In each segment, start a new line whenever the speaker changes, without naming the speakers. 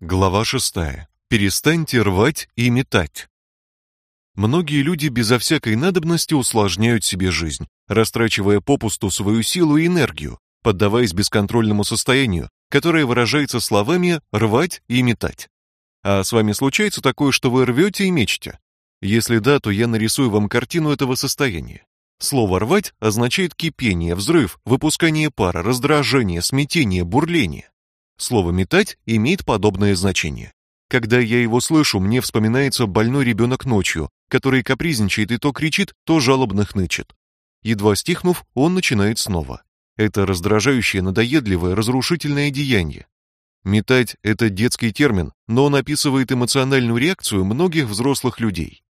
Глава 6. Перестаньте рвать и метать. Многие люди безо всякой надобности усложняют себе жизнь, растрачивая попусту свою силу и энергию, поддаваясь бесконтрольному состоянию, которое выражается словами рвать и метать. А с вами случается такое, что вы рвете и мечете? Если да, то я нарисую вам картину этого состояния. Слово рвать означает кипение, взрыв, выпускание пара, раздражение, смятение, бурление. Слово метать имеет подобное значение. Когда я его слышу, мне вспоминается больной ребенок ночью, который капризничает и то кричит, то жалобно хнычет. Едва стихнув, он начинает снова. Это раздражающее, надоедливое, разрушительное деяние. Метать это детский термин, но он описывает эмоциональную реакцию многих взрослых людей.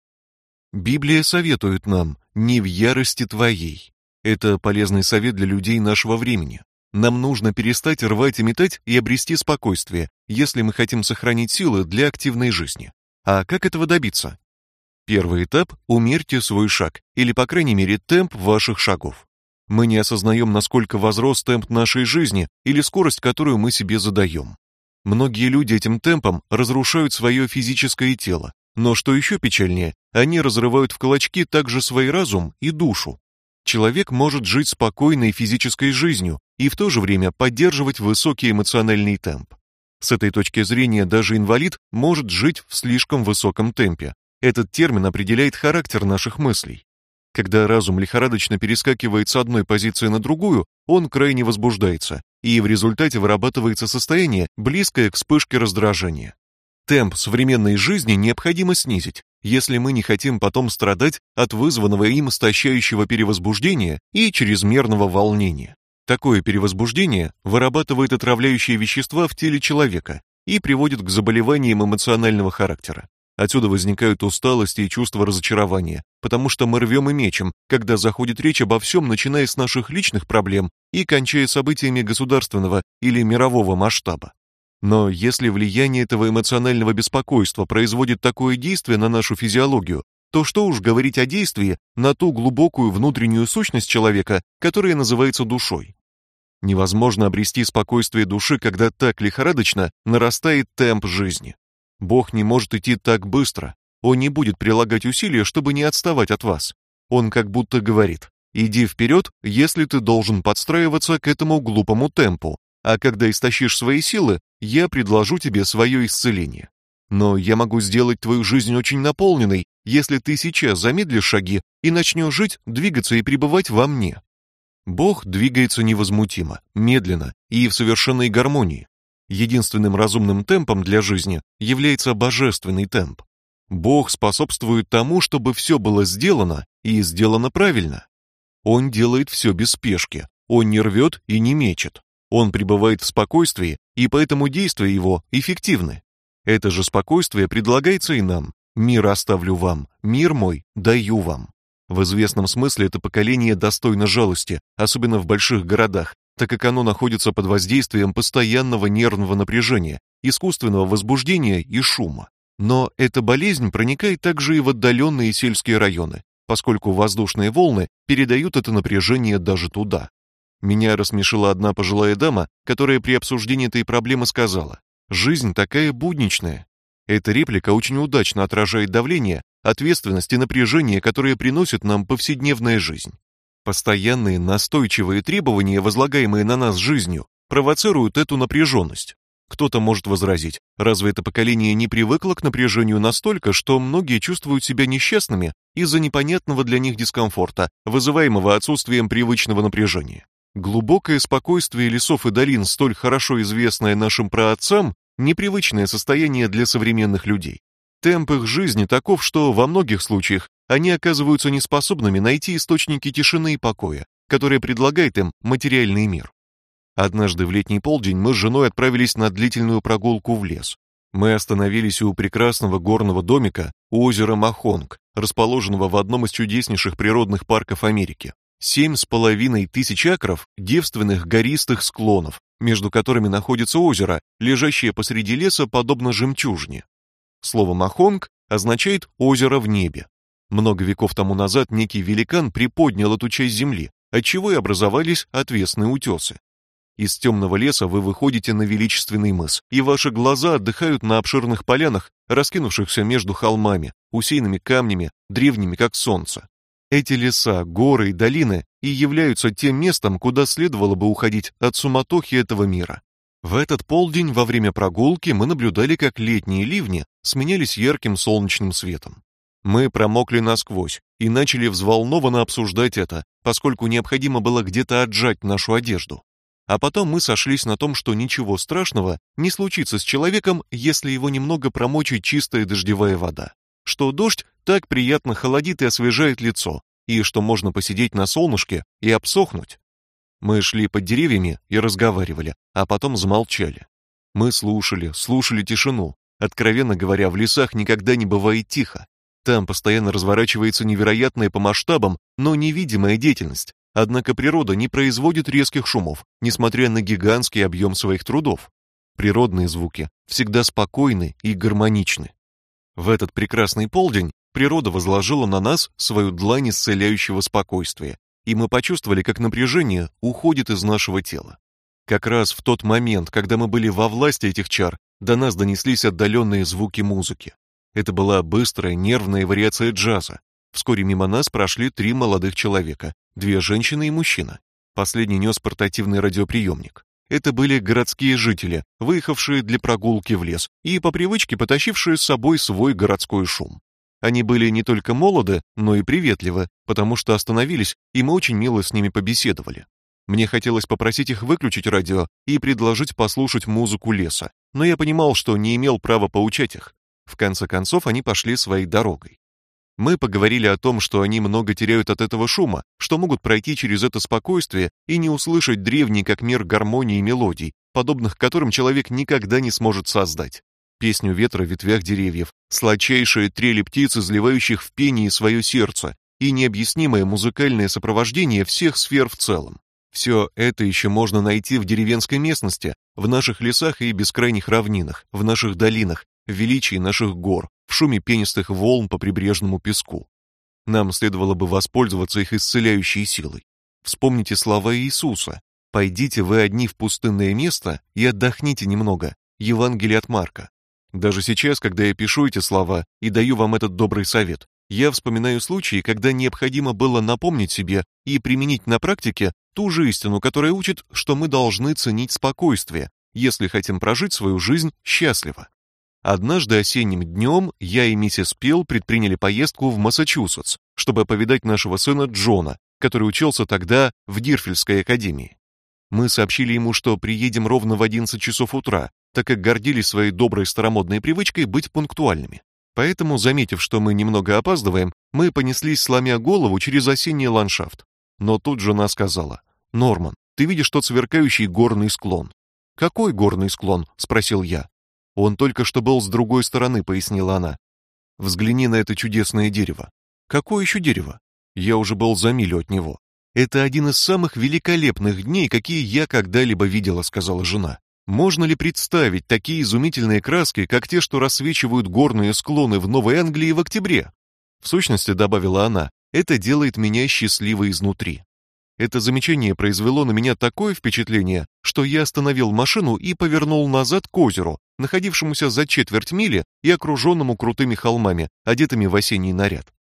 Библия советует нам: "Не в ярости твоей". Это полезный совет для людей нашего времени. Нам нужно перестать рвать и метать и обрести спокойствие, если мы хотим сохранить силы для активной жизни. А как этого добиться? Первый этап умерьте свой шаг, или по крайней мере темп ваших шагов. Мы не осознаем, насколько возрос темп нашей жизни или скорость, которую мы себе задаем. Многие люди этим темпом разрушают свое физическое тело, но что еще печальнее, они разрывают в клочки также свой разум и душу. Человек может жить спокойной физической жизнью, и в то же время поддерживать высокий эмоциональный темп. С этой точки зрения даже инвалид может жить в слишком высоком темпе. Этот термин определяет характер наших мыслей. Когда разум лихорадочно перескакивает с одной позиции на другую, он крайне возбуждается, и в результате вырабатывается состояние, близкое к вспышке раздражения. Темп современной жизни необходимо снизить, если мы не хотим потом страдать от вызванного им истощающего перевозбуждения и чрезмерного волнения. Такое перевозбуждение вырабатывает отравляющие вещества в теле человека и приводит к заболеваниям эмоционального характера. Отсюда возникают усталость и чувство разочарования, потому что мы рвем и мечем, когда заходит речь обо всем, начиная с наших личных проблем и кончая событиями государственного или мирового масштаба. Но если влияние этого эмоционального беспокойства производит такое действие на нашу физиологию, то что уж говорить о действии на ту глубокую внутреннюю сущность человека, которая называется душой. Невозможно обрести спокойствие души, когда так лихорадочно нарастает темп жизни. Бог не может идти так быстро. Он не будет прилагать усилия, чтобы не отставать от вас. Он как будто говорит: "Иди вперед, если ты должен подстраиваться к этому глупому темпу, а когда истощишь свои силы, я предложу тебе свое исцеление. Но я могу сделать твою жизнь очень наполненной, если ты сейчас замедлишь шаги и начнешь жить, двигаться и пребывать во мне. Бог двигается невозмутимо, медленно и в совершенной гармонии. Единственным разумным темпом для жизни является божественный темп. Бог способствует тому, чтобы все было сделано и сделано правильно. Он делает все без спешки, он не рвет и не мечет. Он пребывает в спокойствии, и поэтому действия его эффективны. Это же спокойствие предлагается и нам. Мир оставлю вам, мир мой даю вам. В известном смысле это поколение достойно жалости, особенно в больших городах, так как оно находится под воздействием постоянного нервного напряжения, искусственного возбуждения и шума. Но эта болезнь проникает также и в отдаленные сельские районы, поскольку воздушные волны передают это напряжение даже туда. Меня рассмешила одна пожилая дама, которая при обсуждении этой проблемы сказала: Жизнь такая будничная. Эта реплика очень удачно отражает давление, ответственность и напряжение, которые приносит нам повседневная жизнь. Постоянные настойчивые требования, возлагаемые на нас жизнью, провоцируют эту напряженность. Кто-то может возразить: разве это поколение не привыкло к напряжению настолько, что многие чувствуют себя несчастными из-за непонятного для них дискомфорта, вызываемого отсутствием привычного напряжения? Глубокое спокойствие лесов и долин, столь хорошо известное нашим праотцам, непривычное состояние для современных людей. Темп их жизни таков, что во многих случаях они оказываются неспособными найти источники тишины и покоя, которые предлагает им материальный мир. Однажды в летний полдень мы с женой отправились на длительную прогулку в лес. Мы остановились у прекрасного горного домика у озера Махонг, расположенного в одном из чудеснейших природных парков Америки. Семь с половиной тысяч акров девственных гористых склонов, между которыми находится озеро, лежащее посреди леса подобно жемчужине. Слово Махонг означает озеро в небе. Много веков тому назад некий великан приподнял эту часть земли, отчего и образовались отвесные утесы. Из темного леса вы выходите на величественный мыс, и ваши глаза отдыхают на обширных полянах, раскинувшихся между холмами, усеянными камнями, древними как солнце. Эти леса, горы и долины и являются тем местом, куда следовало бы уходить от суматохи этого мира. В этот полдень во время прогулки мы наблюдали, как летние ливни сменялись ярким солнечным светом. Мы промокли насквозь и начали взволнованно обсуждать это, поскольку необходимо было где-то отжать нашу одежду. А потом мы сошлись на том, что ничего страшного не случится с человеком, если его немного промочит чистая дождевая вода. Что дождь так приятно холодит и освежает лицо, и что можно посидеть на солнышке и обсохнуть. Мы шли под деревьями и разговаривали, а потом замолчали. Мы слушали, слушали тишину. Откровенно говоря, в лесах никогда не бывает тихо. Там постоянно разворачивается невероятная по масштабам, но невидимая деятельность, Однако природа не производит резких шумов, несмотря на гигантский объем своих трудов. Природные звуки всегда спокойны и гармоничны. В этот прекрасный полдень природа возложила на нас свою длань исцеляющего спокойствия, и мы почувствовали, как напряжение уходит из нашего тела. Как раз в тот момент, когда мы были во власти этих чар, до нас донеслись отдаленные звуки музыки. Это была быстрая, нервная вариация джаза. Вскоре мимо нас прошли три молодых человека, две женщины и мужчина. Последний нес портативный радиоприемник. Это были городские жители, выехавшие для прогулки в лес и по привычке потащившие с собой свой городской шум. Они были не только молоды, но и приветливы, потому что остановились, и мы очень мило с ними побеседовали. Мне хотелось попросить их выключить радио и предложить послушать музыку леса, но я понимал, что не имел права поучать их. В конце концов они пошли своей дорогой. Мы поговорили о том, что они много теряют от этого шума, что могут пройти через это спокойствие и не услышать древний как мир гармонии и мелодий, подобных которым человек никогда не сможет создать. Песню ветра в ветвях деревьев, сладчайшие трели птиц, изливающих в пении свое сердце, и необъяснимое музыкальное сопровождение всех сфер в целом. Все это еще можно найти в деревенской местности, в наших лесах и бескрайних равнинах, в наших долинах, в величии наших гор, в шуме пенистых волн по прибрежному песку. Нам следовало бы воспользоваться их исцеляющей силой. Вспомните слова Иисуса: "Пойдите вы одни в пустынное место и отдохните немного". Евангелие от Марка. Даже сейчас, когда я пишу эти слова и даю вам этот добрый совет, я вспоминаю случаи, когда необходимо было напомнить себе и применить на практике ту же истину, которая учит, что мы должны ценить спокойствие, если хотим прожить свою жизнь счастливо. Однажды осенним днем я и миссис Пил предприняли поездку в Массачусетс, чтобы повидать нашего сына Джона, который учился тогда в Дирфельской академии. Мы сообщили ему, что приедем ровно в 11 часов утра, так как гордились своей доброй старомодной привычкой быть пунктуальными. Поэтому, заметив, что мы немного опаздываем, мы понеслись сломя голову через осенний ландшафт. Но тут жена сказала: "Норман, ты видишь тот сверкающий горный склон?" "Какой горный склон?" спросил я. Он только что был с другой стороны, пояснила она. Взгляни на это чудесное дерево. Какое еще дерево? Я уже был за милю от него. Это один из самых великолепных дней, какие я когда-либо видела, сказала жена. Можно ли представить такие изумительные краски, как те, что рассвечивают горные склоны в Новой Англии в октябре? В сущности, добавила она, это делает меня счастливой изнутри. Это замечание произвело на меня такое впечатление, что я остановил машину и повернул назад к озеру, находившемуся за четверть мили и окруженному крутыми холмами, одетыми в осенний наряд.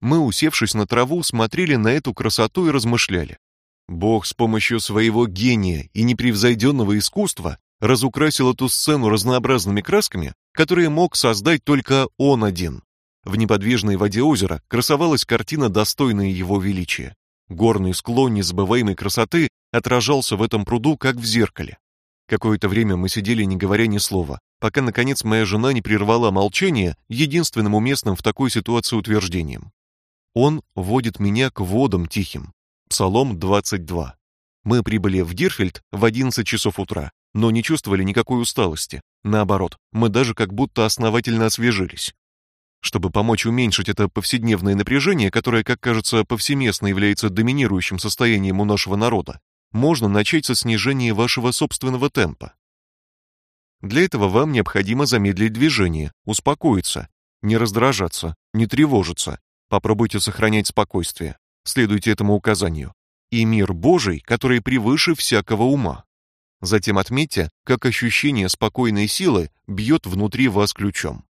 Мы, усевшись на траву, смотрели на эту красоту и размышляли. Бог с помощью своего гения и непревзойденного искусства разукрасил эту сцену разнообразными красками, которые мог создать только он один. В неподвижной воде озера красовалась картина, достойная его величия. Горный склон незабываемой красоты отражался в этом пруду, как в зеркале. Какое-то время мы сидели, не говоря ни слова, пока наконец моя жена не прервала молчание единственным уместным в такой ситуации утверждением. Он водит меня к водам тихим. Псалом 22. Мы прибыли в Дирфельд в 11 часов утра, но не чувствовали никакой усталости. Наоборот, мы даже как будто основательно освежились. Чтобы помочь уменьшить это повседневное напряжение, которое, как кажется, повсеместно является доминирующим состоянием у нашего народа, можно начать со снижения вашего собственного темпа. Для этого вам необходимо замедлить движение, успокоиться, не раздражаться, не тревожиться. Попробуйте сохранять спокойствие. Следуйте этому указанию. И мир Божий, который превыше всякого ума. Затем отметьте, как ощущение спокойной силы бьет внутри вас ключом.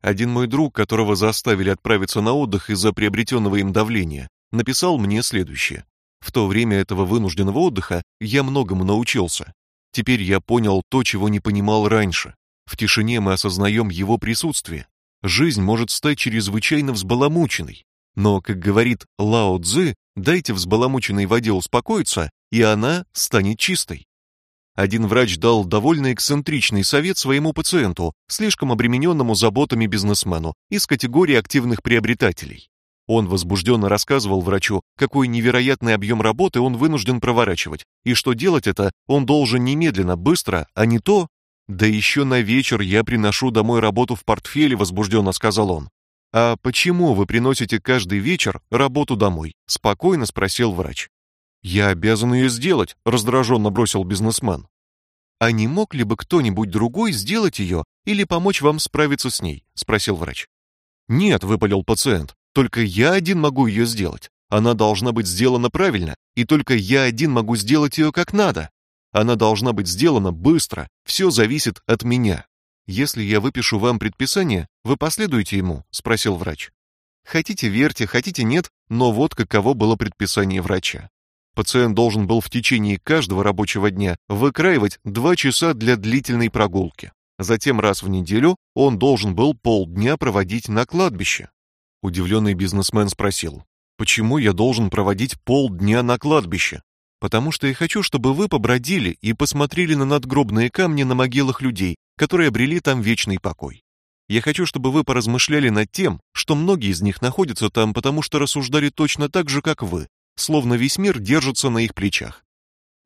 Один мой друг, которого заставили отправиться на отдых из-за приобретенного им давления, написал мне следующее: в то время этого вынужденного отдыха я многому научился. Теперь я понял то, чего не понимал раньше. В тишине мы осознаем его присутствие. Жизнь может стать чрезвычайно взбаламученной, но, как говорит Лао Цзы, дайте взбаламученной воде успокоиться, и она станет чистой. Один врач дал довольно эксцентричный совет своему пациенту, слишком обремененному заботами бизнесмену из категории активных приобретателей. Он возбужденно рассказывал врачу, какой невероятный объем работы он вынужден проворачивать, и что делать это он должен немедленно, быстро, а не то. Да еще на вечер я приношу домой работу в портфеле, возбужденно сказал он. А почему вы приносите каждый вечер работу домой? спокойно спросил врач. Я обязан ее сделать, раздраженно бросил бизнесмен. А не мог ли бы кто-нибудь другой сделать ее или помочь вам справиться с ней? спросил врач. Нет, выпалил пациент. Только я один могу ее сделать. Она должна быть сделана правильно, и только я один могу сделать ее как надо. Она должна быть сделана быстро. Все зависит от меня. Если я выпишу вам предписание, вы последуете ему, спросил врач. Хотите верьте, хотите нет, но вот каково было предписание врача. Пациент должен был в течение каждого рабочего дня выкраивать два часа для длительной прогулки. Затем раз в неделю он должен был полдня проводить на кладбище. Удивленный бизнесмен спросил: "Почему я должен проводить полдня на кладбище?" "Потому что я хочу, чтобы вы побродили и посмотрели на надгробные камни на могилах людей, которые обрели там вечный покой. Я хочу, чтобы вы поразмышляли над тем, что многие из них находятся там, потому что рассуждали точно так же, как вы, словно весь мир держится на их плечах.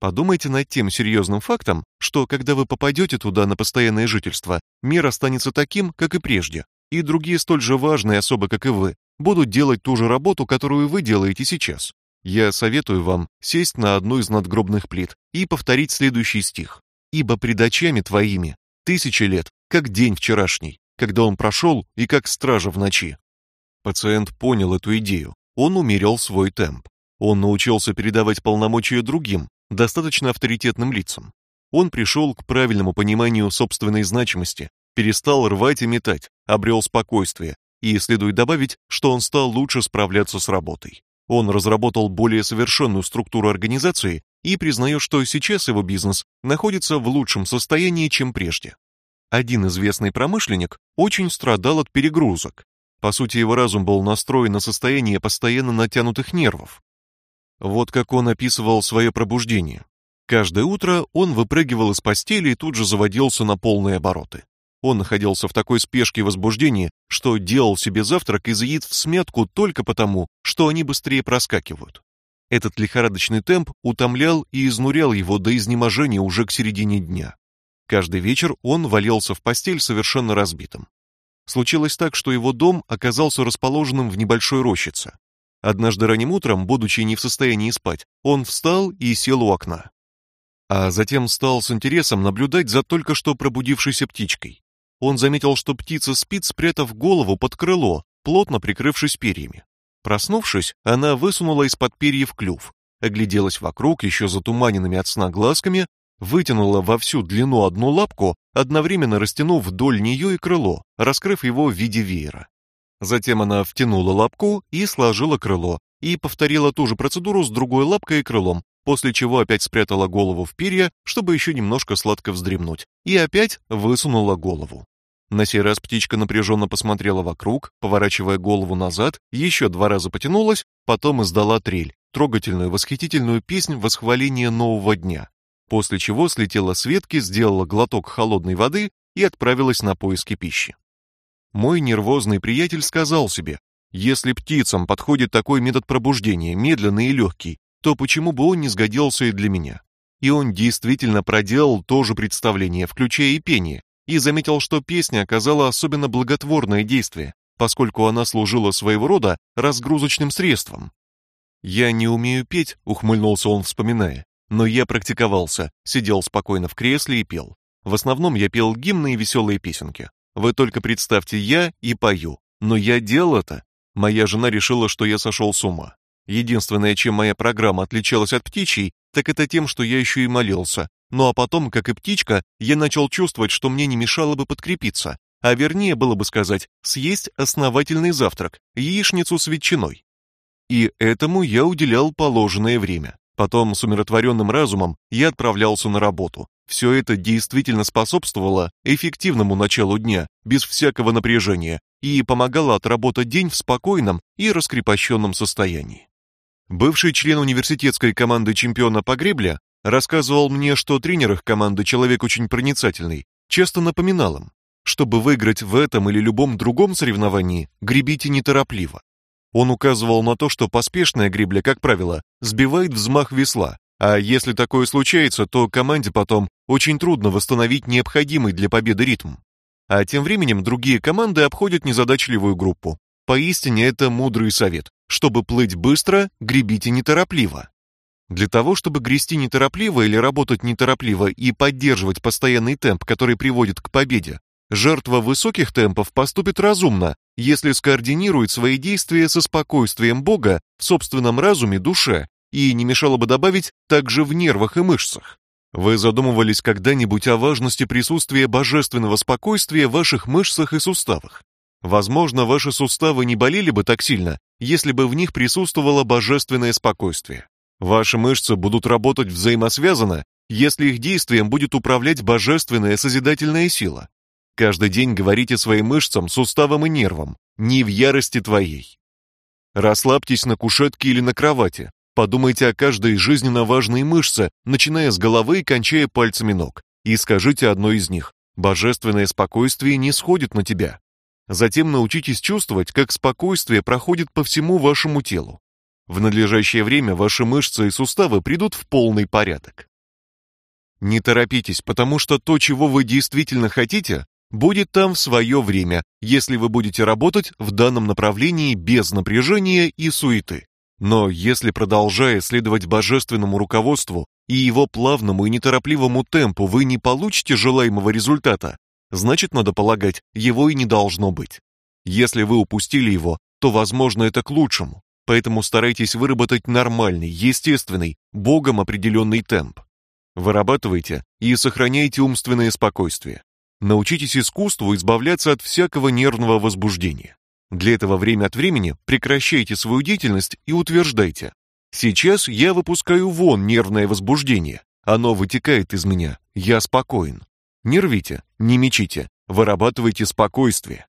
Подумайте над тем серьезным фактом, что когда вы попадете туда на постоянное жительство, мир останется таким, как и прежде, и другие столь же важные особы, как и вы, будут делать ту же работу, которую вы делаете сейчас. Я советую вам сесть на одну из надгробных плит и повторить следующий стих: "Ибо пред очами твоими тысячи лет, как день вчерашний, когда он прошел и как стража в ночи". Пациент понял эту идею. Он умерил свой темп. Он научился передавать полномочия другим, достаточно авторитетным лицам. Он пришел к правильному пониманию собственной значимости, перестал рвать и метать, обрел спокойствие, и следует добавить, что он стал лучше справляться с работой. Он разработал более совершенную структуру организации и признает, что сейчас его бизнес находится в лучшем состоянии, чем прежде. Один известный промышленник очень страдал от перегрузок. По сути, его разум был настроен на состояние постоянно натянутых нервов. Вот как он описывал свое пробуждение. Каждое утро он выпрыгивал из постели и тут же заводился на полные обороты. Он находился в такой спешке и возбуждении, что делал себе завтрак из яиц в смятку только потому, что они быстрее проскакивают. Этот лихорадочный темп утомлял и изнурял его до изнеможения уже к середине дня. Каждый вечер он валялся в постель совершенно разбитым. Случилось так, что его дом оказался расположенным в небольшой рощице. Однажды ранним утром, будучи не в состоянии спать, он встал и сел у окна. А затем стал с интересом наблюдать за только что пробудившейся птичкой он заметил, что птица спит, спрятав голову под крыло, плотно прикрывшись перьями. Проснувшись, она высунула из-под перьев клюв, огляделась вокруг еще затуманенными от сна глазками, вытянула во всю длину одну лапку, одновременно растянув вдоль нее и крыло, раскрыв его в виде веера. Затем она втянула лапку и сложила крыло, и повторила ту же процедуру с другой лапкой и крылом, после чего опять спрятала голову в перья, чтобы еще немножко сладко вздремнуть, и опять высунула голову. На сей раз птичка напряженно посмотрела вокруг, поворачивая голову назад, еще два раза потянулась, потом издала трель, трогательную, восхитительную песнь восхваления нового дня. После чего слетела с ветки, сделала глоток холодной воды и отправилась на поиски пищи. Мой нервозный приятель сказал себе: "Если птицам подходит такой метод пробуждения, медленный и легкий, то почему бы он не сгодился и для меня?" И он действительно проделал то же представление, включая и пение, и заметил, что песня оказала особенно благотворное действие, поскольку она служила своего рода разгрузочным средством. Я не умею петь, ухмыльнулся он, вспоминая, но я практиковался, сидел спокойно в кресле и пел. В основном я пел гимны и веселые песенки. Вы только представьте, я и пою. Но я делал это. Моя жена решила, что я сошел с ума. Единственное, чем моя программа отличалась от птичьей, так это тем, что я еще и молился, Ну а потом, как и птичка, я начал чувствовать, что мне не мешало бы подкрепиться, а вернее было бы сказать, съесть основательный завтрак, яичницу с ветчиной. И этому я уделял положенное время. Потом с умиротворенным разумом я отправлялся на работу. Все это действительно способствовало эффективному началу дня, без всякого напряжения, и помогало отработать день в спокойном и раскрепощенном состоянии. Бывший член университетской команды чемпиона по гребле рассказывал мне, что тренер их команды человек очень проницательный, часто напоминал им, чтобы выиграть в этом или любом другом соревновании, гребите неторопливо. Он указывал на то, что поспешная гребля, как правило, сбивает взмах весла, а если такое случается, то команде потом очень трудно восстановить необходимый для победы ритм. А тем временем другие команды обходят незадачливую группу. Поистине это мудрый совет. Чтобы плыть быстро, гребите неторопливо. Для того, чтобы грести неторопливо или работать неторопливо и поддерживать постоянный темп, который приводит к победе, жертва высоких темпов поступит разумно, если скоординирует свои действия со спокойствием Бога в собственном разуме, душе, и не мешало бы добавить также в нервах и мышцах. Вы задумывались когда-нибудь о важности присутствия божественного спокойствия в ваших мышцах и суставах? Возможно, ваши суставы не болели бы так сильно, если бы в них присутствовало божественное спокойствие. Ваши мышцы будут работать взаимосвязанно, если их действием будет управлять божественная созидательная сила. Каждый день говорите своим мышцам, суставам и нервам: "Не в ярости твоей". Расслабьтесь на кушетке или на кровати. Подумайте о каждой жизненно важной мышце, начиная с головы и кончая пальцами ног, и скажите одной из них: "Божественное спокойствие не сходит на тебя". Затем научитесь чувствовать, как спокойствие проходит по всему вашему телу. В надлежащее время ваши мышцы и суставы придут в полный порядок. Не торопитесь, потому что то, чего вы действительно хотите, будет там в свое время, если вы будете работать в данном направлении без напряжения и суеты. Но если продолжая следовать божественному руководству и его плавному и неторопливому темпу вы не получите желаемого результата, значит, надо полагать, его и не должно быть. Если вы упустили его, то, возможно, это к лучшему. Поэтому старайтесь выработать нормальный, естественный, Богом определенный темп. Вырабатывайте и сохраняйте умственное спокойствие. Научитесь искусству избавляться от всякого нервного возбуждения. Для этого время от времени прекращайте свою деятельность и утверждайте: "Сейчас я выпускаю вон нервное возбуждение. Оно вытекает из меня. Я спокоен". Не рвите, не мечите, вырабатывайте спокойствие.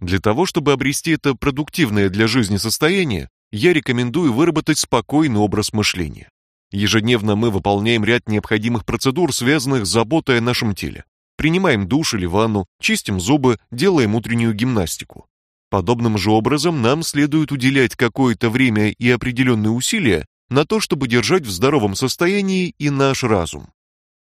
Для того, чтобы обрести это продуктивное для жизни состояние, я рекомендую выработать спокойный образ мышления. Ежедневно мы выполняем ряд необходимых процедур, связанных с заботой о нашем теле. Принимаем душ или ванну, чистим зубы, делаем утреннюю гимнастику. Подобным же образом нам следует уделять какое-то время и определенные усилия на то, чтобы держать в здоровом состоянии и наш разум.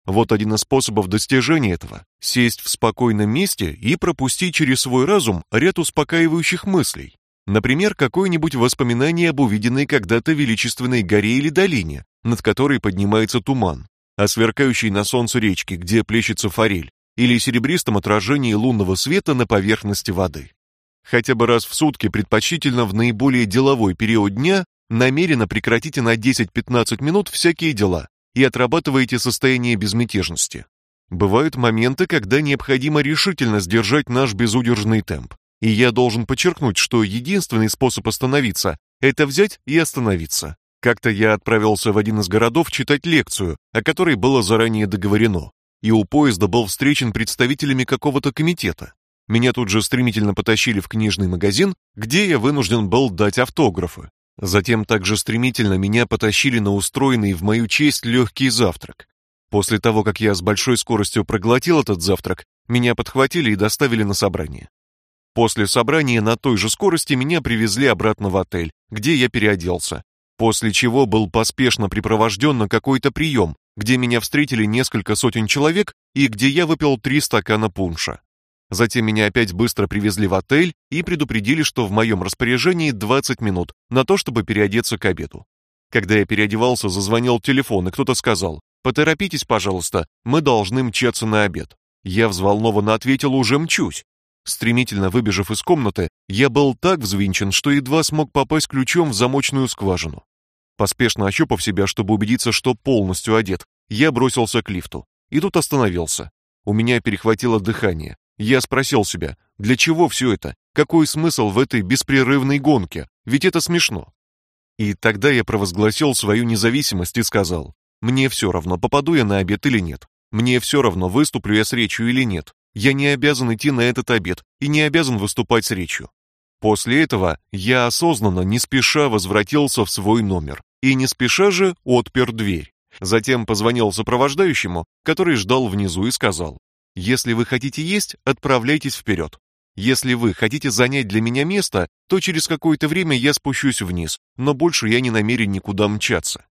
Вот один из способов достижения этого сесть в спокойном месте и пропустить через свой разум ряд успокаивающих мыслей. Например, какое-нибудь воспоминание об увиденной когда-то величественной горе или долине, над которой поднимается туман, о сверкающей на солнце речке, где плещется форель, или серебристом отражении лунного света на поверхности воды. Хотя бы раз в сутки, предпочтительно в наиболее деловой период дня, намеренно прекратите на 10-15 минут всякие дела и отрабатываете состояние безмятежности. Бывают моменты, когда необходимо решительно сдержать наш безудержный темп. И я должен подчеркнуть, что единственный способ остановиться это взять и остановиться. Как-то я отправился в один из городов читать лекцию, о которой было заранее договорено, и у поезда был встречен представителями какого-то комитета. Меня тут же стремительно потащили в книжный магазин, где я вынужден был дать автографы. Затем также стремительно меня потащили на устроенный в мою честь легкий завтрак. После того, как я с большой скоростью проглотил этот завтрак, меня подхватили и доставили на собрание. После собрания на той же скорости меня привезли обратно в отель, где я переоделся, после чего был поспешно припровожден на какой-то прием, где меня встретили несколько сотен человек и где я выпил три стакана пунша. Затем меня опять быстро привезли в отель и предупредили, что в моем распоряжении 20 минут на то, чтобы переодеться к обеду. Когда я переодевался, зазвонил телефон, и кто-то сказал: "Поторопитесь, пожалуйста, мы должны мчаться на обед". Я взволнованно ответил: "Уже мчусь". Стремительно выбежав из комнаты, я был так взвинчен, что едва смог попасть ключом в замочную скважину. Поспешно ощупав себя, чтобы убедиться, что полностью одет, я бросился к лифту. и тут остановился. У меня перехватило дыхание. Я спросил себя, для чего все это? Какой смысл в этой беспрерывной гонке? Ведь это смешно. И тогда я провозгласил свою независимость и сказал: "Мне все равно, попаду я на обед или нет. Мне все равно, выступлю я с речью или нет. Я не обязан идти на этот обед и не обязан выступать с речью". После этого я осознанно, не спеша возвратился в свой номер и не спеша же отпер дверь. Затем позвонил сопровождающему, который ждал внизу и сказал: "Если вы хотите есть, отправляйтесь вперед. Если вы хотите занять для меня место, то через какое-то время я спущусь вниз, но больше я не намерен никуда мчаться.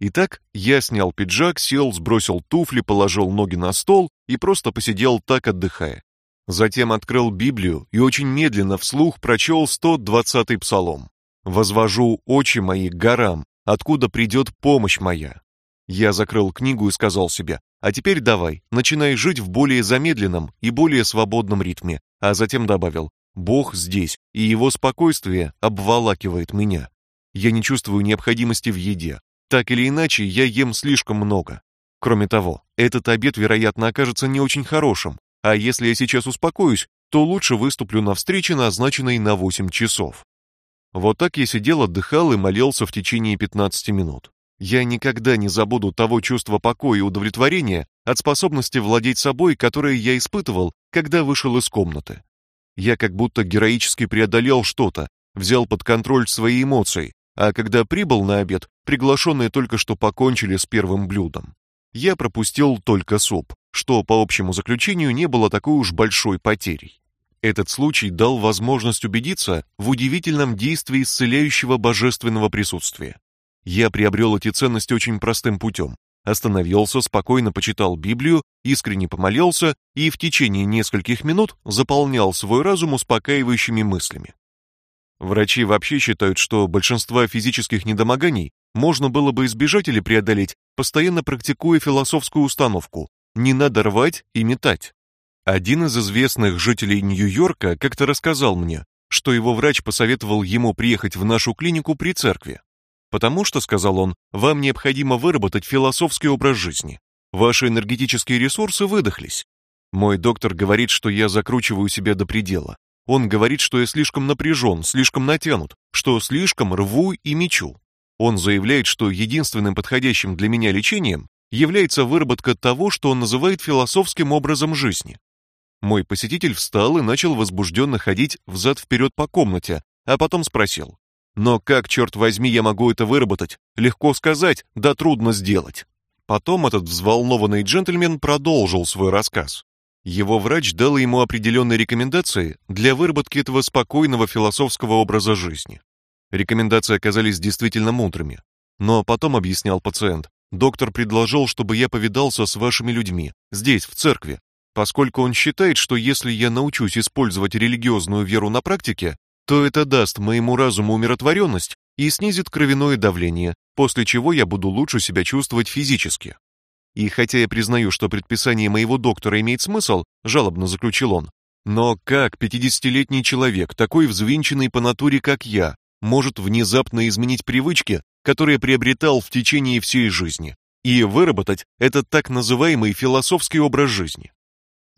Итак, я снял пиджак, сел, сбросил туфли, положил ноги на стол и просто посидел так, отдыхая. Затем открыл Библию и очень медленно вслух прочел 120-й псалом. «Возвожу очи мои к горам, откуда придет помощь моя». Я закрыл книгу и сказал себе, а теперь давай, начинай жить в более замедленном и более свободном ритме, а затем добавил: Бог здесь, и его спокойствие обволакивает меня. Я не чувствую необходимости в еде. Так или иначе, я ем слишком много. Кроме того, этот обед, вероятно, окажется не очень хорошим, а если я сейчас успокоюсь, то лучше выступлю на встрече, назначенной на 8 часов. Вот так я сидел, отдыхал и молился в течение 15 минут. Я никогда не забуду того чувства покоя и удовлетворения от способности владеть собой, которое я испытывал, когда вышел из комнаты. Я как будто героически преодолел что-то, взял под контроль свои эмоции, а когда прибыл на обед, приглашенные только что покончили с первым блюдом. Я пропустил только суп, что по общему заключению не было такой уж большой потерей. Этот случай дал возможность убедиться в удивительном действии исцеляющего божественного присутствия. Я приобрел эти ценности очень простым путем. Остановился, спокойно почитал Библию, искренне помолился и в течение нескольких минут заполнял свой разум успокаивающими мыслями. Врачи вообще считают, что большинство физических недомоганий можно было бы избежать или преодолеть, постоянно практикуя философскую установку: не надо рвать и метать. Один из известных жителей Нью-Йорка как-то рассказал мне, что его врач посоветовал ему приехать в нашу клинику при церкви. Потому что, сказал он, вам необходимо выработать философский образ жизни. Ваши энергетические ресурсы выдохлись. Мой доктор говорит, что я закручиваю себя до предела. Он говорит, что я слишком напряжен, слишком натянут, что слишком рву и мечу. Он заявляет, что единственным подходящим для меня лечением является выработка того, что он называет философским образом жизни. Мой посетитель встал и начал возбужденно ходить взад вперед по комнате, а потом спросил: но как, черт возьми, я могу это выработать? Легко сказать, да трудно сделать. Потом этот взволнованный джентльмен продолжил свой рассказ. Его врач дал ему определенные рекомендации для выработки этого спокойного философского образа жизни. Рекомендации оказались действительно мудрыми. Но потом объяснял пациент, доктор предложил, чтобы я повидался с вашими людьми здесь, в церкви, поскольку он считает, что если я научусь использовать религиозную веру на практике, то это даст моему разуму умиротворенность и снизит кровяное давление, после чего я буду лучше себя чувствовать физически. И хотя я признаю, что предписание моего доктора имеет смысл, жалобно заключил он, но как пятидесятилетний человек, такой взвинченный по натуре, как я, может внезапно изменить привычки, которые приобретал в течение всей жизни, и выработать этот так называемый философский образ жизни?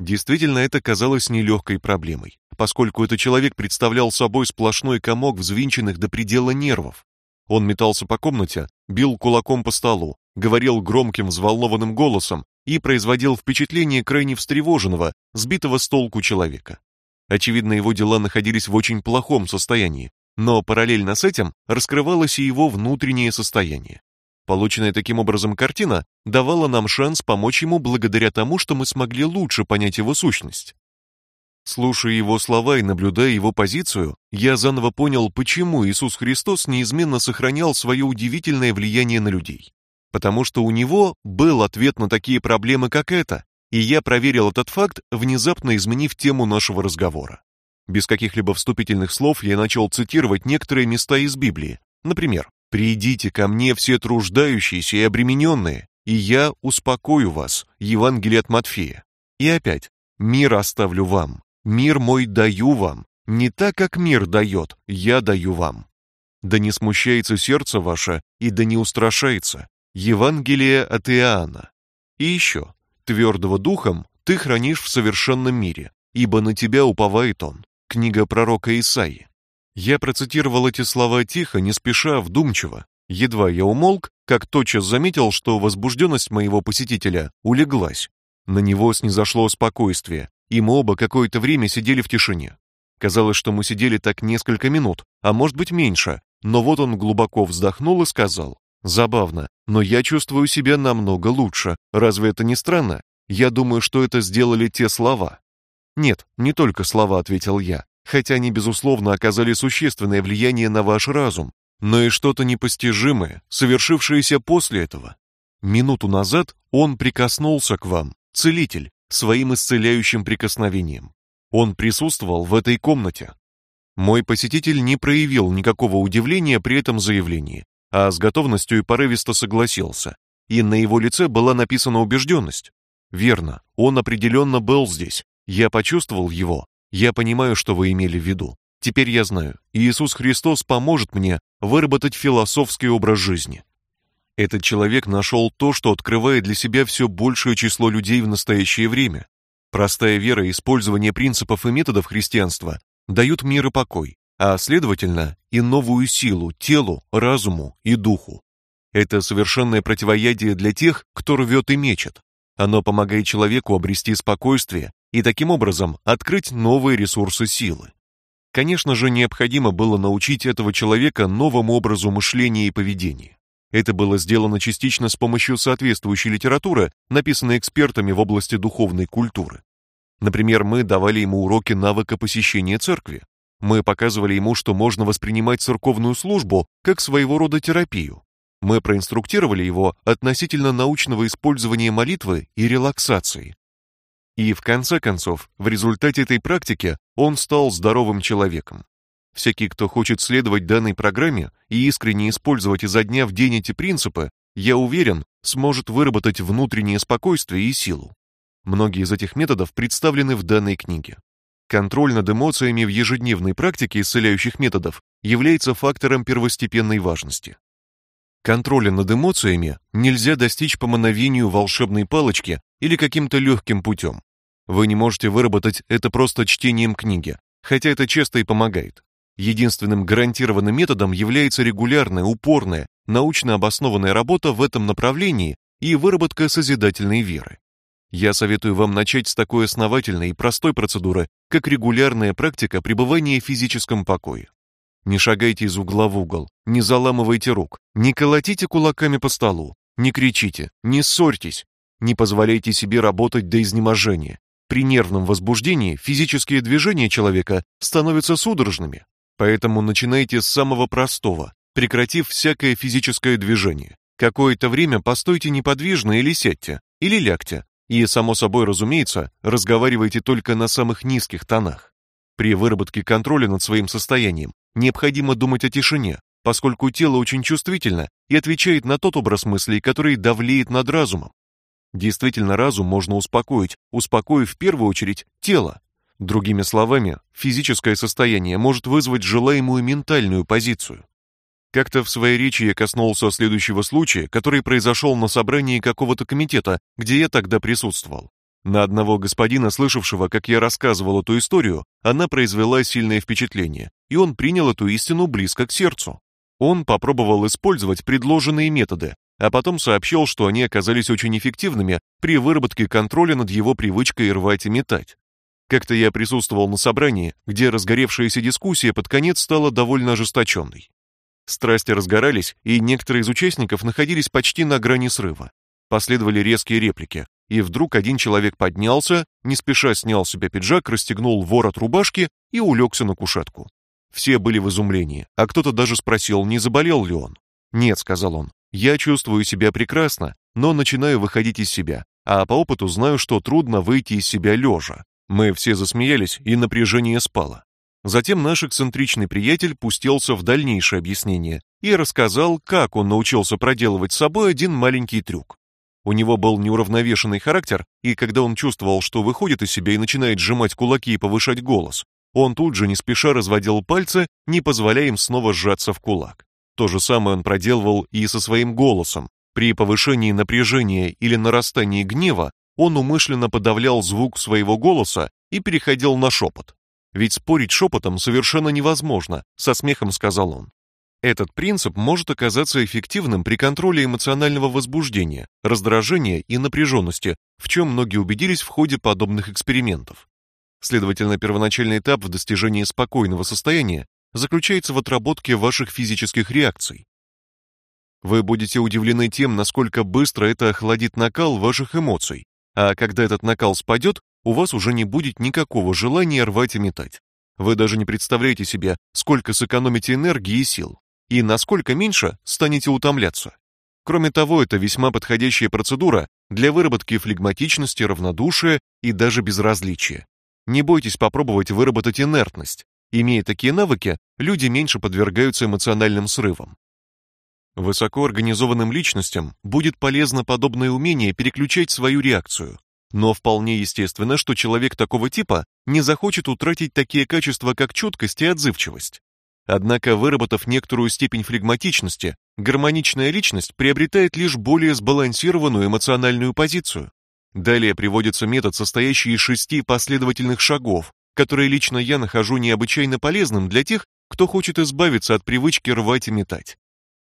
Действительно, это казалось нелегкой проблемой, поскольку этот человек представлял собой сплошной комок взвинченных до предела нервов. Он метался по комнате, бил кулаком по столу, говорил громким взволнованным голосом и производил впечатление крайне встревоженного, сбитого с толку человека. Очевидно, его дела находились в очень плохом состоянии, но параллельно с этим раскрывалось и его внутреннее состояние. Полученная таким образом картина давала нам шанс помочь ему благодаря тому, что мы смогли лучше понять его сущность. Слушая его слова и наблюдая его позицию, я заново понял, почему Иисус Христос неизменно сохранял свое удивительное влияние на людей. Потому что у него был ответ на такие проблемы, как эта, и я проверил этот факт, внезапно изменив тему нашего разговора. Без каких-либо вступительных слов я начал цитировать некоторые места из Библии. Например, Придите ко мне все труждающиеся и обремененные, и я успокою вас. Евангелие от Матфея. И опять: мир оставлю вам, мир мой даю вам, не так как мир дает, я даю вам. Да не смущается сердце ваше и да не устрашается. Евангелие от Иоанна. И еще, твердого духом ты хранишь в совершенном мире, ибо на тебя уповает он. Книга пророка Исаии. Я процитировал эти слова тихо, не спеша, вдумчиво. Едва я умолк, как тотчас заметил, что возбужденность моего посетителя улеглась. На него снизошло спокойствие, и мы оба какое-то время сидели в тишине. Казалось, что мы сидели так несколько минут, а может быть меньше, но вот он глубоко вздохнул и сказал: "Забавно, но я чувствую себя намного лучше. Разве это не странно? Я думаю, что это сделали те слова". "Нет, не только слова", ответил я, "хотя они безусловно оказали существенное влияние на ваш разум, но и что-то непостижимое, совершившееся после этого. Минуту назад он прикоснулся к вам, целитель, своим исцеляющим прикосновением. Он присутствовал в этой комнате. Мой посетитель не проявил никакого удивления при этом заявлении, а с готовностью и порывисто согласился. И на его лице была написана убежденность. Верно, он определенно был здесь. Я почувствовал его. Я понимаю, что вы имели в виду. Теперь я знаю, Иисус Христос поможет мне выработать философский образ жизни. Этот человек нашел то, что открывает для себя все большее число людей в настоящее время. Простая вера и использование принципов и методов христианства дают мир и покой, а следовательно и новую силу телу, разуму и духу. Это совершенное противоядие для тех, кто рвет и мечет. Оно помогает человеку обрести спокойствие и таким образом открыть новые ресурсы силы. Конечно же, необходимо было научить этого человека новому образу мышления и поведения. Это было сделано частично с помощью соответствующей литературы, написанной экспертами в области духовной культуры. Например, мы давали ему уроки навыка посещения церкви. Мы показывали ему, что можно воспринимать церковную службу как своего рода терапию. Мы проинструктировали его относительно научного использования молитвы и релаксации. И в конце концов, в результате этой практики он стал здоровым человеком. Всякий, кто хочет следовать данной программе и искренне использовать изо дня в день эти принципы, я уверен, сможет выработать внутреннее спокойствие и силу. Многие из этих методов представлены в данной книге. Контроль над эмоциями в ежедневной практике исцеляющих методов является фактором первостепенной важности. Контроля над эмоциями нельзя достичь по мановению волшебной палочки или каким-то легким путем. Вы не можете выработать это просто чтением книги, хотя это часто и помогает. Единственным гарантированным методом является регулярная, упорная, научно обоснованная работа в этом направлении и выработка созидательной веры. Я советую вам начать с такой основательной и простой процедуры, как регулярная практика пребывания в физическом покое. Не шагайте из угла в угол, не заламывайте рук, не колотите кулаками по столу, не кричите, не ссорьтесь, не позволяйте себе работать до изнеможения. При нервном возбуждении физические движения человека становятся судорожными, Поэтому начинайте с самого простого, прекратив всякое физическое движение. Какое-то время постойте неподвижно или сядьте, или лягте, и, само собой разумеется, разговаривайте только на самых низких тонах. При выработке контроля над своим состоянием необходимо думать о тишине, поскольку тело очень чувствительно и отвечает на тот образ мыслей, который давлеет над разумом. Действительно, разум можно успокоить, успокоив в первую очередь тело, Другими словами, физическое состояние может вызвать желаемую ментальную позицию. Как-то в своей речи я коснулся следующего случая, который произошел на собрании какого-то комитета, где я тогда присутствовал. На одного господина, слышавшего, как я рассказывал эту историю, она произвела сильное впечатление, и он принял эту истину близко к сердцу. Он попробовал использовать предложенные методы, а потом сообщил, что они оказались очень эффективными при выработке контроля над его привычкой рвать и метать. Как-то я присутствовал на собрании, где разгоревшаяся дискуссия под конец стала довольно ожесточенной. Страсти разгорались, и некоторые из участников находились почти на грани срыва. Последовали резкие реплики, и вдруг один человек поднялся, не спеша снял с себя пиджак, расстегнул ворот рубашки и улегся на кушетку. Все были в изумлении, а кто-то даже спросил, не заболел ли он. "Нет", сказал он. "Я чувствую себя прекрасно, но начинаю выходить из себя, а по опыту знаю, что трудно выйти из себя лежа. Мы все засмеялись, и напряжение спало. Затем наш эксцентричный приятель пустился в дальнейшее объяснение и рассказал, как он научился проделывать с собой один маленький трюк. У него был неуравновешенный характер, и когда он чувствовал, что выходит из себя и начинает сжимать кулаки и повышать голос, он тут же не спеша разводил пальцы, не позволяя им снова сжаться в кулак. То же самое он проделывал и со своим голосом, При повышении напряжения или нарастании гнева он умышленно подавлял звук своего голоса и переходил на шепот. Ведь спорить шепотом совершенно невозможно, со смехом сказал он. Этот принцип может оказаться эффективным при контроле эмоционального возбуждения, раздражения и напряженности, в чем многие убедились в ходе подобных экспериментов. Следовательно, первоначальный этап в достижении спокойного состояния заключается в отработке ваших физических реакций. Вы будете удивлены тем, насколько быстро это охладит накал ваших эмоций, а когда этот накал спадет, у вас уже не будет никакого желания рвать и метать. Вы даже не представляете себе, сколько сэкономите энергии и сил и насколько меньше станете утомляться. Кроме того, это весьма подходящая процедура для выработки флегматичности, равнодушия и даже безразличия. Не бойтесь попробовать выработать инертность. Имея такие навыки, люди меньше подвергаются эмоциональным срывам. Высокоорганизованным личностям будет полезно подобное умение переключать свою реакцию. Но вполне естественно, что человек такого типа не захочет утратить такие качества, как чуткость и отзывчивость. Однако, выработав некоторую степень флегматичности, гармоничная личность приобретает лишь более сбалансированную эмоциональную позицию. Далее приводится метод, состоящий из шести последовательных шагов, которые лично я нахожу необычайно полезным для тех, кто хочет избавиться от привычки рвать и метать.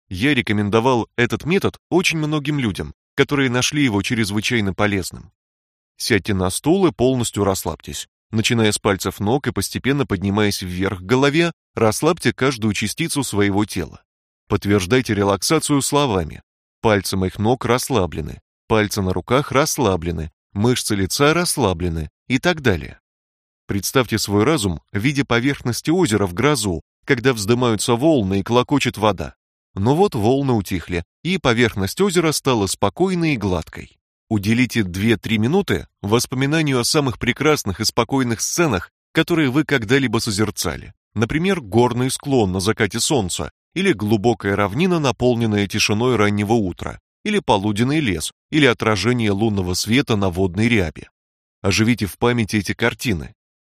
Я рекомендовал этот метод очень многим людям, которые нашли его чрезвычайно полезным. Сядьте на стул и полностью расслабьтесь. Начиная с пальцев ног и постепенно поднимаясь вверх к голове, расслабьте каждую частицу своего тела. Подтверждайте релаксацию словами. Пальцы моих ног расслаблены, пальцы на руках расслаблены, мышцы лица расслаблены и так далее. Представьте свой разум в виде поверхности озера в грозу, когда вздымаются волны и клокочет вода. Но вот волны утихли, и поверхность озера стала спокойной и гладкой. Уделите 2-3 минуты воспоминанию о самых прекрасных и спокойных сценах, которые вы когда-либо созерцали. Например, горный склон на закате солнца, или глубокая равнина, наполненная тишиной раннего утра, или полуденный лес, или отражение лунного света на водной ряби. Оживите в памяти эти картины.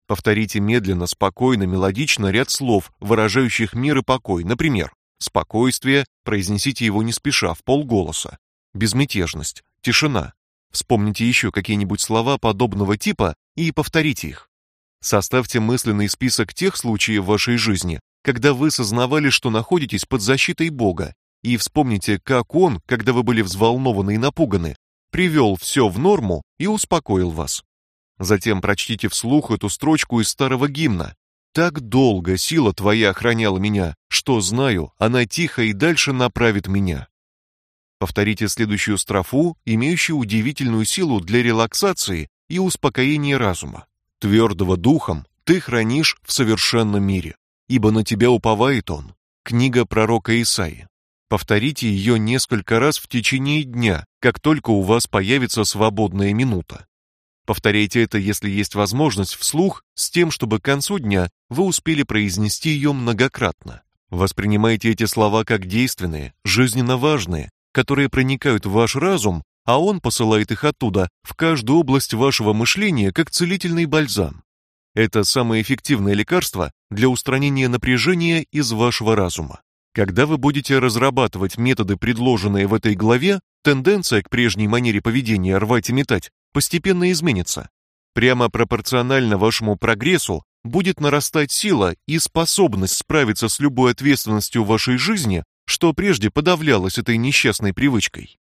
Повторите медленно, спокойно, мелодично ряд слов, выражающих мир и покой. Например, спокойствие, произнесите его не спеша, в полголоса. Безмятежность, тишина, Вспомните еще какие-нибудь слова подобного типа и повторите их. Составьте мысленный список тех случаев в вашей жизни, когда вы сознавали, что находитесь под защитой Бога, и вспомните, как Он, когда вы были взволнованы и напуганы, привел все в норму и успокоил вас. Затем прочтите вслух эту строчку из старого гимна. Так долго сила твоя охраняла меня, что знаю, она тихо и дальше направит меня. Повторите следующую строфу, имеющую удивительную силу для релаксации и успокоения разума. Твердого духом ты хранишь в совершенном мире, ибо на тебя уповает он. Книга пророка Исаии. Повторите ее несколько раз в течение дня, как только у вас появится свободная минута. Повторяйте это, если есть возможность, вслух, с тем, чтобы к концу дня вы успели произнести ее многократно. Воспринимайте эти слова как действенные, жизненно важные, которые проникают в ваш разум, а он посылает их оттуда в каждую область вашего мышления как целительный бальзам. Это самое эффективное лекарство для устранения напряжения из вашего разума. Когда вы будете разрабатывать методы, предложенные в этой главе, тенденция к прежней манере поведения рвать и метать постепенно изменится. Прямо пропорционально вашему прогрессу будет нарастать сила и способность справиться с любой ответственностью в вашей жизни что прежде подавлялось этой несчастной привычкой.